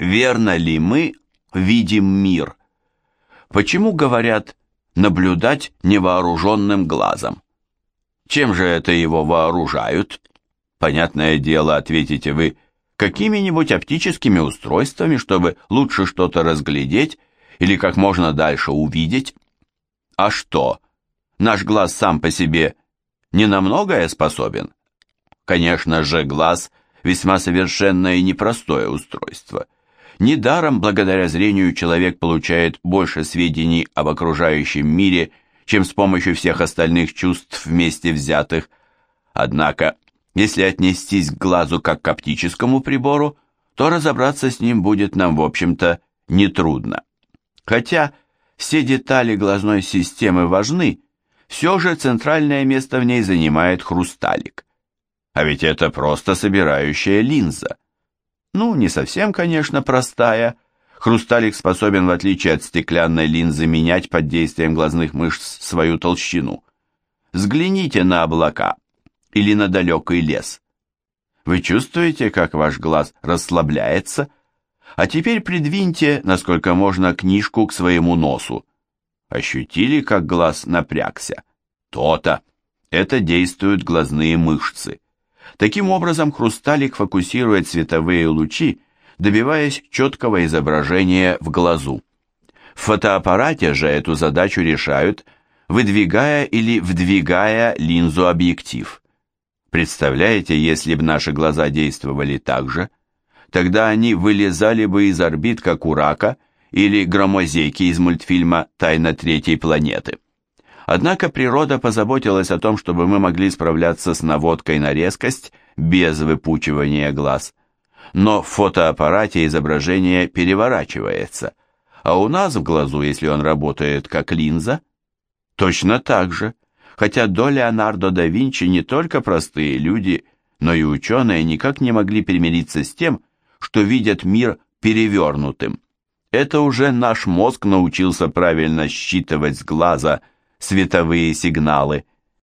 Верно ли мы видим мир? Почему говорят наблюдать невооруженным глазом? Чем же это его вооружают? Понятное дело, ответите вы, какими-нибудь оптическими устройствами, чтобы лучше что-то разглядеть или как можно дальше увидеть? А что? Наш глаз сам по себе не на многое способен? Конечно же, глаз – весьма совершенное и непростое устройство. Недаром, благодаря зрению, человек получает больше сведений об окружающем мире, чем с помощью всех остальных чувств вместе взятых. Однако, если отнестись к глазу как к оптическому прибору, то разобраться с ним будет нам, в общем-то, нетрудно. Хотя все детали глазной системы важны, все же центральное место в ней занимает хрусталик. А ведь это просто собирающая линза. Ну, не совсем, конечно, простая. Хрусталик способен, в отличие от стеклянной линзы, менять под действием глазных мышц свою толщину. Взгляните на облака или на далекий лес. Вы чувствуете, как ваш глаз расслабляется? А теперь придвиньте, насколько можно, книжку к своему носу. Ощутили, как глаз напрягся? То-то. Это действуют глазные мышцы. Таким образом, хрусталик фокусирует световые лучи, добиваясь четкого изображения в глазу. В фотоаппарате же эту задачу решают, выдвигая или вдвигая линзу-объектив. Представляете, если бы наши глаза действовали так же? Тогда они вылезали бы из орбит, как у рака, или громозейки из мультфильма «Тайна третьей планеты». Однако природа позаботилась о том, чтобы мы могли справляться с наводкой на резкость без выпучивания глаз. Но в фотоаппарате изображение переворачивается, а у нас в глазу, если он работает как линза, точно так же. Хотя до Леонардо да Винчи не только простые люди, но и ученые никак не могли примириться с тем, что видят мир перевернутым. Это уже наш мозг научился правильно считывать с глаза – световые сигналы.